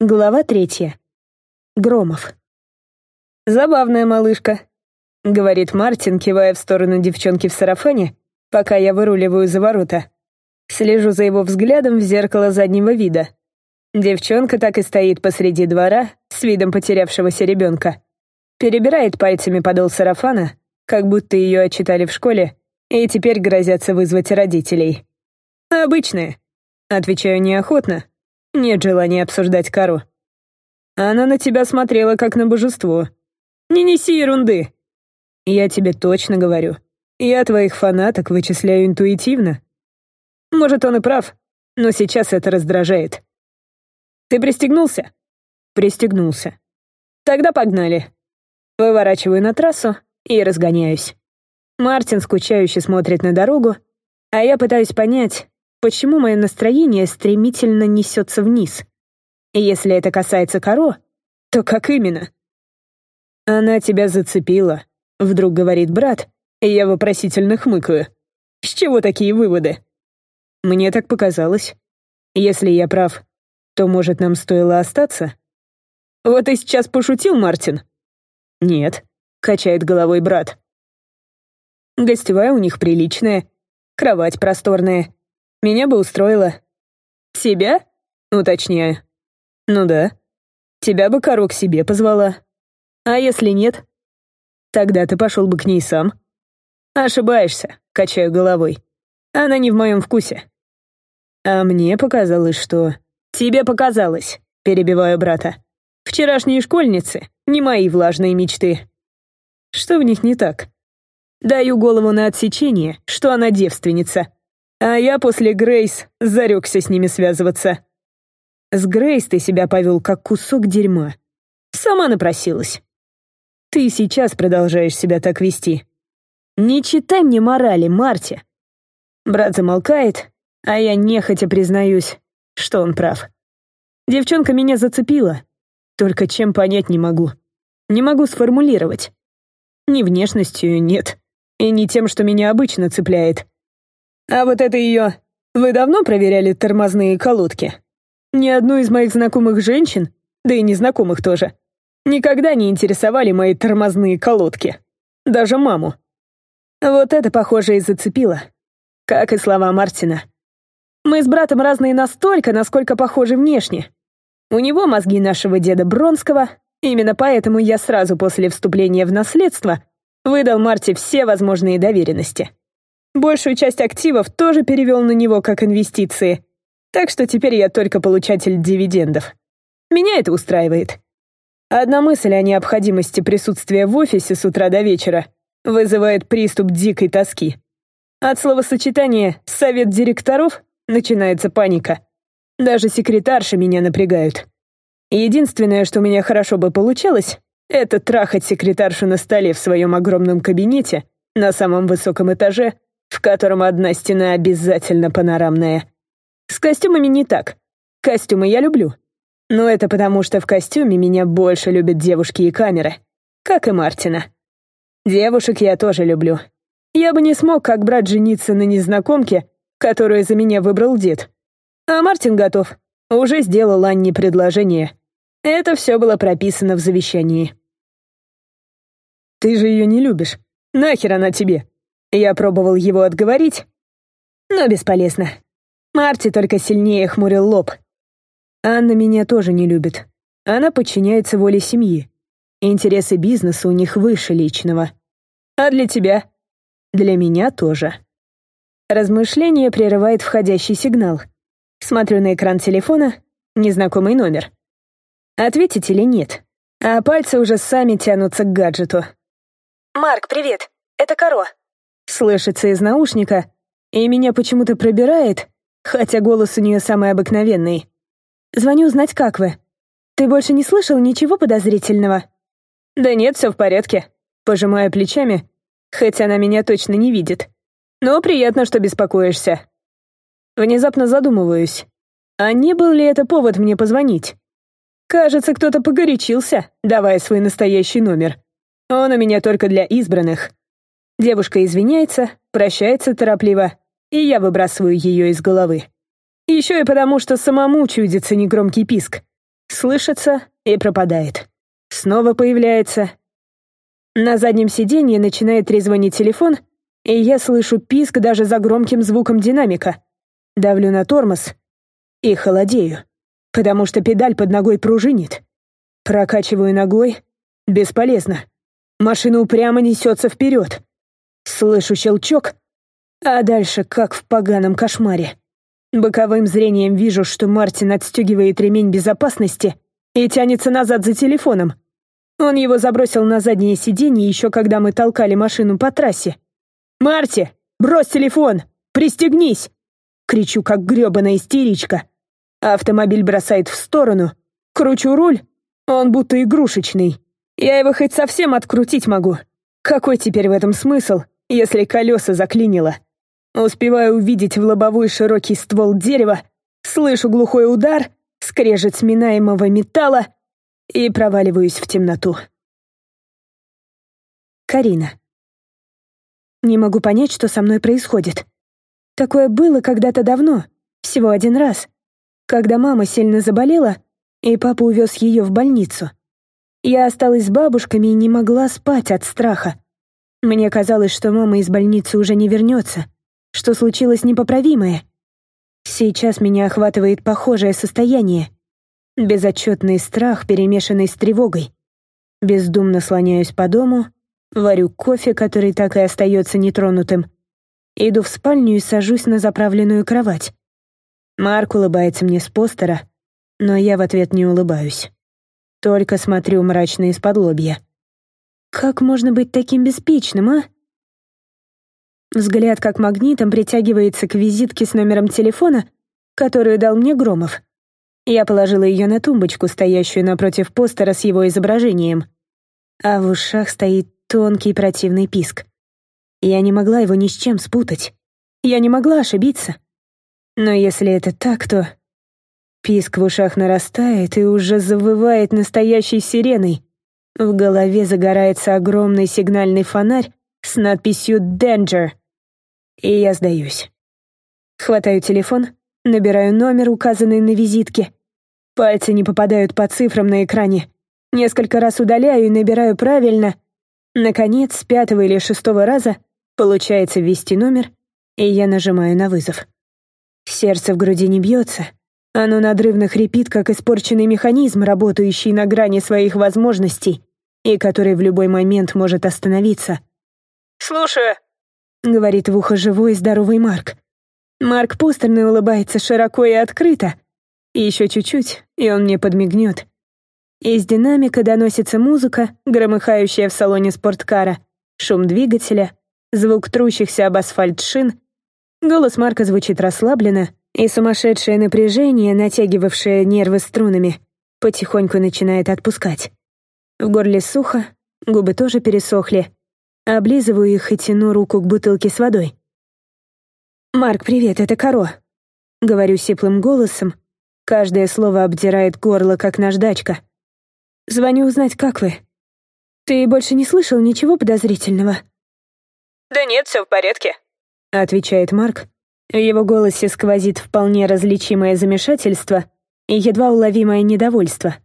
Глава третья. Громов. «Забавная малышка», — говорит Мартин, кивая в сторону девчонки в сарафане, пока я выруливаю за ворота. Слежу за его взглядом в зеркало заднего вида. Девчонка так и стоит посреди двора с видом потерявшегося ребенка. Перебирает пальцами подол сарафана, как будто ее отчитали в школе, и теперь грозятся вызвать родителей. «Обычная», — отвечаю неохотно, нет желания обсуждать Кару. Она на тебя смотрела, как на божество. Не неси ерунды. Я тебе точно говорю. Я твоих фанаток вычисляю интуитивно. Может, он и прав, но сейчас это раздражает. Ты пристегнулся? Пристегнулся. Тогда погнали. Выворачиваю на трассу и разгоняюсь. Мартин скучающе смотрит на дорогу, а я пытаюсь понять, почему мое настроение стремительно несется вниз. И если это касается Каро, то как именно? «Она тебя зацепила», — вдруг говорит брат, и я вопросительно хмыкаю. «С чего такие выводы?» «Мне так показалось. Если я прав, то, может, нам стоило остаться?» «Вот и сейчас пошутил, Мартин?» «Нет», — качает головой брат. «Гостевая у них приличная, кровать просторная, меня бы устроило. Тебя? Уточняю. Ну да. Тебя бы Каро к себе позвала. А если нет? Тогда ты пошел бы к ней сам. Ошибаешься, качаю головой. Она не в моем вкусе. А мне показалось, что... Тебе показалось, перебиваю брата. Вчерашние школьницы — не мои влажные мечты. Что в них не так? Даю голову на отсечение, что она девственница. А я после Грейс зарекся с ними связываться. С Грейс ты себя повел как кусок дерьма. Сама напросилась. Ты сейчас продолжаешь себя так вести. Не читай мне морали, Марти. Брат замолкает, а я нехотя признаюсь, что он прав. Девчонка меня зацепила. Только чем понять не могу. Не могу сформулировать. Ни внешностью нет. И не тем, что меня обычно цепляет. А вот это ее... Вы давно проверяли тормозные колодки? Ни одну из моих знакомых женщин, да и незнакомых тоже, никогда не интересовали мои тормозные колодки. Даже маму. Вот это, похоже, и зацепило. Как и слова Мартина. Мы с братом разные настолько, насколько похожи внешне. У него мозги нашего деда Бронского, именно поэтому я сразу после вступления в наследство выдал Марте все возможные доверенности. Большую часть активов тоже перевел на него как инвестиции, так что теперь я только получатель дивидендов. Меня это устраивает. Одна мысль о необходимости присутствия в офисе с утра до вечера вызывает приступ дикой тоски. От словосочетания «совет директоров» начинается паника. Даже секретарши меня напрягают. Единственное, что у меня хорошо бы получалось, это трахать секретаршу на столе в своем огромном кабинете на самом высоком этаже в котором одна стена обязательно панорамная. С костюмами не так. Костюмы я люблю. Но это потому, что в костюме меня больше любят девушки и камеры. Как и Мартина. Девушек я тоже люблю. Я бы не смог, как брат, жениться на незнакомке, которую за меня выбрал дед. А Мартин готов. Уже сделал Анне предложение. Это все было прописано в завещании. «Ты же ее не любишь. Нахер она тебе?» Я пробовал его отговорить, но бесполезно. Марти только сильнее хмурил лоб. Анна меня тоже не любит. Она подчиняется воле семьи. Интересы бизнеса у них выше личного. А для тебя? Для меня тоже. Размышление прерывает входящий сигнал. Смотрю на экран телефона, незнакомый номер. Ответить или нет? А пальцы уже сами тянутся к гаджету. «Марк, привет. Это Каро. Слышится из наушника, и меня почему-то пробирает, хотя голос у нее самый обыкновенный. Звоню узнать, как вы. Ты больше не слышал ничего подозрительного? Да нет, все в порядке. Пожимая плечами, хотя она меня точно не видит. Но приятно, что беспокоишься. Внезапно задумываюсь. А не был ли это повод мне позвонить? Кажется, кто-то погорячился, давая свой настоящий номер. Он у меня только для избранных. Девушка извиняется, прощается торопливо, и я выбрасываю ее из головы. Еще и потому, что самому чудится негромкий писк. Слышится и пропадает. Снова появляется. На заднем сиденье начинает трезвонить телефон, и я слышу писк даже за громким звуком динамика. Давлю на тормоз и холодею, потому что педаль под ногой пружинит. Прокачиваю ногой. Бесполезно. Машина упрямо несется вперед. Слышу щелчок, а дальше как в поганом кошмаре. Боковым зрением вижу, что Мартин отстегивает ремень безопасности и тянется назад за телефоном. Он его забросил на заднее сиденье еще когда мы толкали машину по трассе. «Марти, брось телефон! Пристегнись!» Кричу, как грёбаная истеричка. Автомобиль бросает в сторону. Кручу руль он будто игрушечный. Я его хоть совсем открутить могу. Какой теперь в этом смысл, если колеса заклинило? Успеваю увидеть в лобовой широкий ствол дерева, слышу глухой удар, скрежет сминаемого металла и проваливаюсь в темноту. Карина. Не могу понять, что со мной происходит. Такое было когда-то давно, всего один раз, когда мама сильно заболела, и папа увез ее в больницу. Я осталась с бабушками и не могла спать от страха. Мне казалось, что мама из больницы уже не вернется, что случилось непоправимое. Сейчас меня охватывает похожее состояние. Безотчетный страх, перемешанный с тревогой. Бездумно слоняюсь по дому, варю кофе, который так и остается нетронутым. Иду в спальню и сажусь на заправленную кровать. Марк улыбается мне с постера — но я в ответ не улыбаюсь. Только смотрю мрачно из-под лобья. Как можно быть таким беспечным, а? Взгляд как магнитом притягивается к визитке с номером телефона, которую дал мне Громов. Я положила ее на тумбочку, стоящую напротив постера с его изображением. А в ушах стоит тонкий противный писк. Я не могла его ни с чем спутать. Я не могла ошибиться. Но если это так, то Писк в ушах нарастает и уже завывает настоящей сиреной. В голове загорается огромный сигнальный фонарь с надписью «Danger». И я сдаюсь. Хватаю телефон, набираю номер, указанный на визитке. Пальцы не попадают по цифрам на экране. Несколько раз удаляю и набираю правильно. Наконец, с пятого или шестого раза получается ввести номер, и я нажимаю на вызов. Сердце в груди не бьется, оно надрывно хрипит, как испорченный механизм, работающий на грани своих возможностей и который в любой момент может остановиться. «Слушаю», — говорит в ухо живой и здоровый Марк. Марк Постерный улыбается широко и открыто. Еще чуть-чуть, и он мне подмигнет. Из динамика доносится музыка, громыхающая в салоне спорткара, шум двигателя, звук трущихся об асфальт шин. Голос Марка звучит расслабленно, и сумасшедшее напряжение, натягивавшее нервы струнами, потихоньку начинает отпускать. В горле сухо, губы тоже пересохли. Облизываю их и тяну руку к бутылке с водой. «Марк, привет, это Каро», — говорю сиплым голосом. Каждое слово обдирает горло, как наждачка. «Звоню узнать, как вы. Ты больше не слышал ничего подозрительного?» «Да нет, все в порядке», — отвечает Марк, в его голосе сквозит вполне различимое замешательство и едва уловимое недовольство.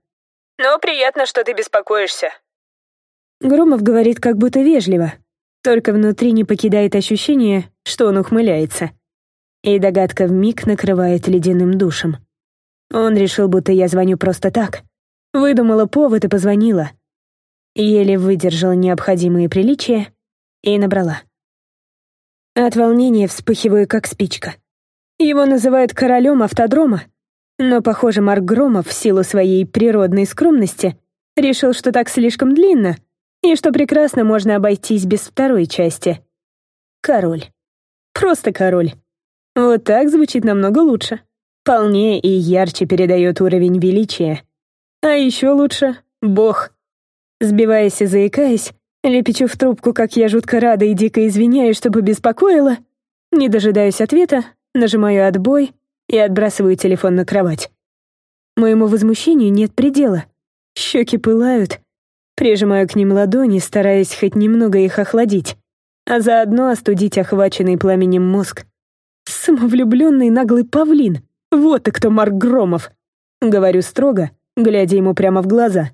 «Но приятно, что ты беспокоишься». Громов говорит как будто вежливо, только внутри не покидает ощущение, что он ухмыляется. И догадка вмиг накрывает ледяным душем. Он решил, будто я звоню просто так. Выдумала повод и позвонила. Еле выдержала необходимые приличия и набрала. От волнения вспыхиваю, как спичка. Его называют королем автодрома, но, похоже, Марк Громов в силу своей природной скромности решил, что так слишком длинно, и что прекрасно можно обойтись без второй части. Король. Просто король. Вот так звучит намного лучше. Полнее и ярче передает уровень величия. А еще лучше — бог. Сбиваясь и заикаясь, Лепечу в трубку, как я жутко рада и дико извиняюсь, чтобы беспокоила. Не дожидаюсь ответа, нажимаю «отбой» и отбрасываю телефон на кровать. Моему возмущению нет предела. Щеки пылают. Прижимаю к ним ладони, стараясь хоть немного их охладить, а заодно остудить охваченный пламенем мозг. Самовлюбленный наглый павлин. Вот и кто Марк Громов. Говорю строго, глядя ему прямо в глаза.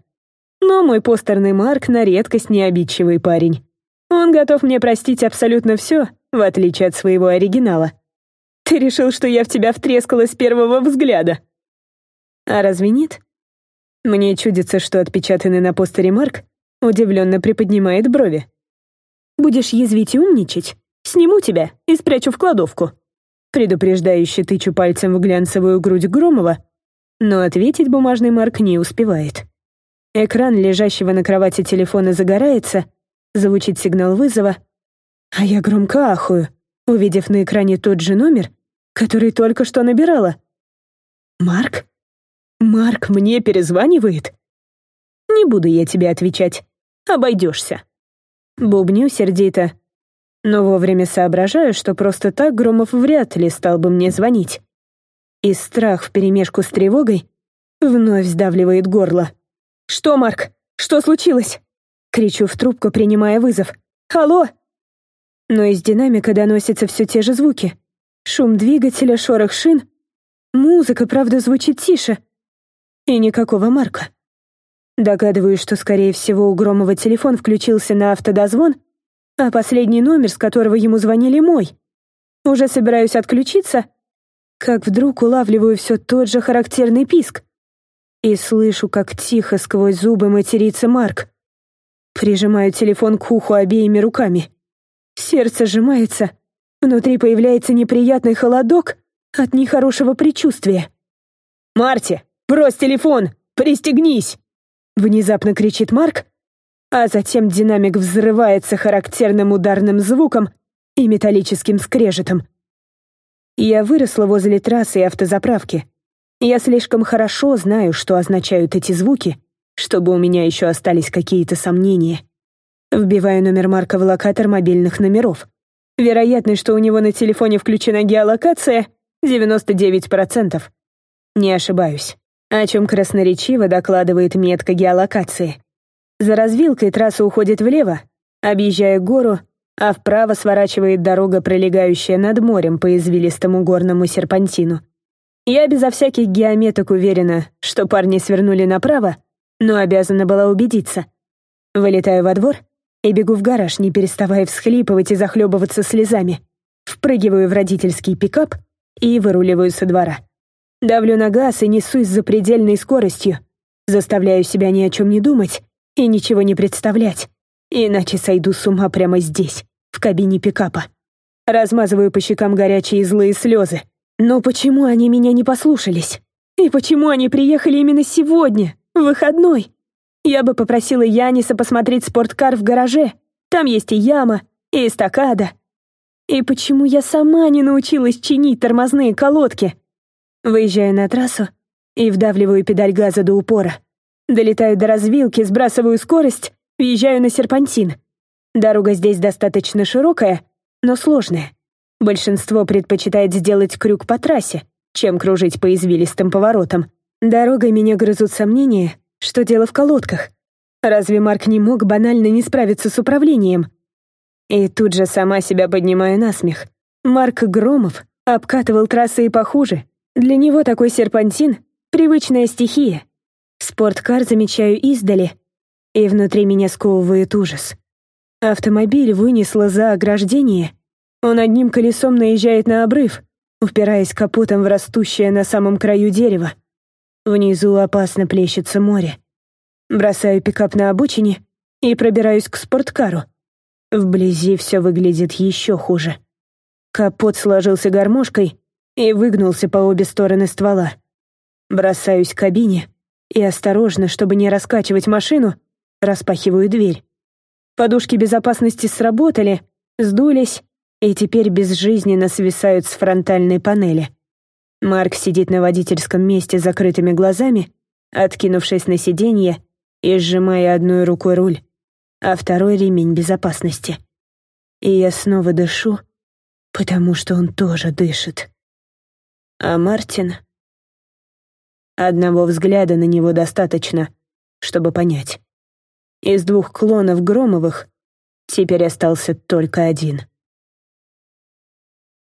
Но мой постерный Марк на редкость необидчивый парень. Он готов мне простить абсолютно все, в отличие от своего оригинала. Ты решил, что я в тебя втрескалась с первого взгляда. А разве нет? Мне чудится, что отпечатанный на постере Марк удивленно приподнимает брови. Будешь язвить и умничать? Сниму тебя и спрячу в кладовку. Предупреждающе тычу пальцем в глянцевую грудь Громова, но ответить бумажный Марк не успевает. Экран лежащего на кровати телефона загорается, звучит сигнал вызова, а я громко ахую, увидев на экране тот же номер, который только что набирала. «Марк? Марк мне перезванивает?» «Не буду я тебе отвечать. Обойдешься». Бубню сердито, но вовремя соображаю, что просто так Громов вряд ли стал бы мне звонить. И страх вперемешку с тревогой вновь сдавливает горло. «Что, Марк? Что случилось?» Кричу в трубку, принимая вызов. «Алло!» Но из динамика доносятся все те же звуки. Шум двигателя, шорох шин. Музыка, правда, звучит тише. И никакого Марка. Догадываюсь, что, скорее всего, у Громова телефон включился на автодозвон, а последний номер, с которого ему звонили, мой. Уже собираюсь отключиться, как вдруг улавливаю все тот же характерный писк и слышу, как тихо сквозь зубы матерится Марк. Прижимаю телефон к уху обеими руками. Сердце сжимается, внутри появляется неприятный холодок от нехорошего предчувствия. «Марти, брось телефон! Пристегнись!» Внезапно кричит Марк, а затем динамик взрывается характерным ударным звуком и металлическим скрежетом. Я выросла возле трассы и автозаправки. Я слишком хорошо знаю, что означают эти звуки, чтобы у меня еще остались какие-то сомнения. Вбиваю номер Марка в локатор мобильных номеров. Вероятность, что у него на телефоне включена геолокация — 99%. Не ошибаюсь. О чем красноречиво докладывает метка геолокации. За развилкой трасса уходит влево, объезжая гору, а вправо сворачивает дорога, пролегающая над морем по извилистому горному серпантину. Я безо всяких геометок уверена, что парни свернули направо, но обязана была убедиться. Вылетаю во двор и бегу в гараж, не переставая всхлипывать и захлебываться слезами. Впрыгиваю в родительский пикап и выруливаю со двора. Давлю на газ и несусь за предельной скоростью. Заставляю себя ни о чем не думать и ничего не представлять, иначе сойду с ума прямо здесь, в кабине пикапа. Размазываю по щекам горячие злые слезы. Но почему они меня не послушались? И почему они приехали именно сегодня, в выходной? Я бы попросила Яниса посмотреть спорткар в гараже. Там есть и яма, и эстакада. И почему я сама не научилась чинить тормозные колодки? Выезжаю на трассу и вдавливаю педаль газа до упора. Долетаю до развилки, сбрасываю скорость, въезжаю на серпантин. Дорога здесь достаточно широкая, но сложная. Большинство предпочитает сделать крюк по трассе, чем кружить по извилистым поворотам. Дорогой меня грызут сомнения, что дело в колодках. Разве Марк не мог банально не справиться с управлением? И тут же сама себя поднимаю на смех. Марк Громов обкатывал трассы и похуже. Для него такой серпантин — привычная стихия. Спорткар замечаю издали, и внутри меня сковывает ужас. Автомобиль вынесло за ограждение — он одним колесом наезжает на обрыв, упираясь капотом в растущее на самом краю дерево. Внизу опасно плещется море. Бросаю пикап на обочине и пробираюсь к спорткару. Вблизи все выглядит еще хуже. Капот сложился гармошкой и выгнулся по обе стороны ствола. Бросаюсь к кабине и осторожно, чтобы не раскачивать машину, распахиваю дверь. Подушки безопасности сработали, сдулись, и теперь безжизненно свисают с фронтальной панели. Марк сидит на водительском месте с закрытыми глазами, откинувшись на сиденье и сжимая одной рукой руль, а второй ремень безопасности. И я снова дышу, потому что он тоже дышит. А Мартин... Одного взгляда на него достаточно, чтобы понять. Из двух клонов Громовых теперь остался только один —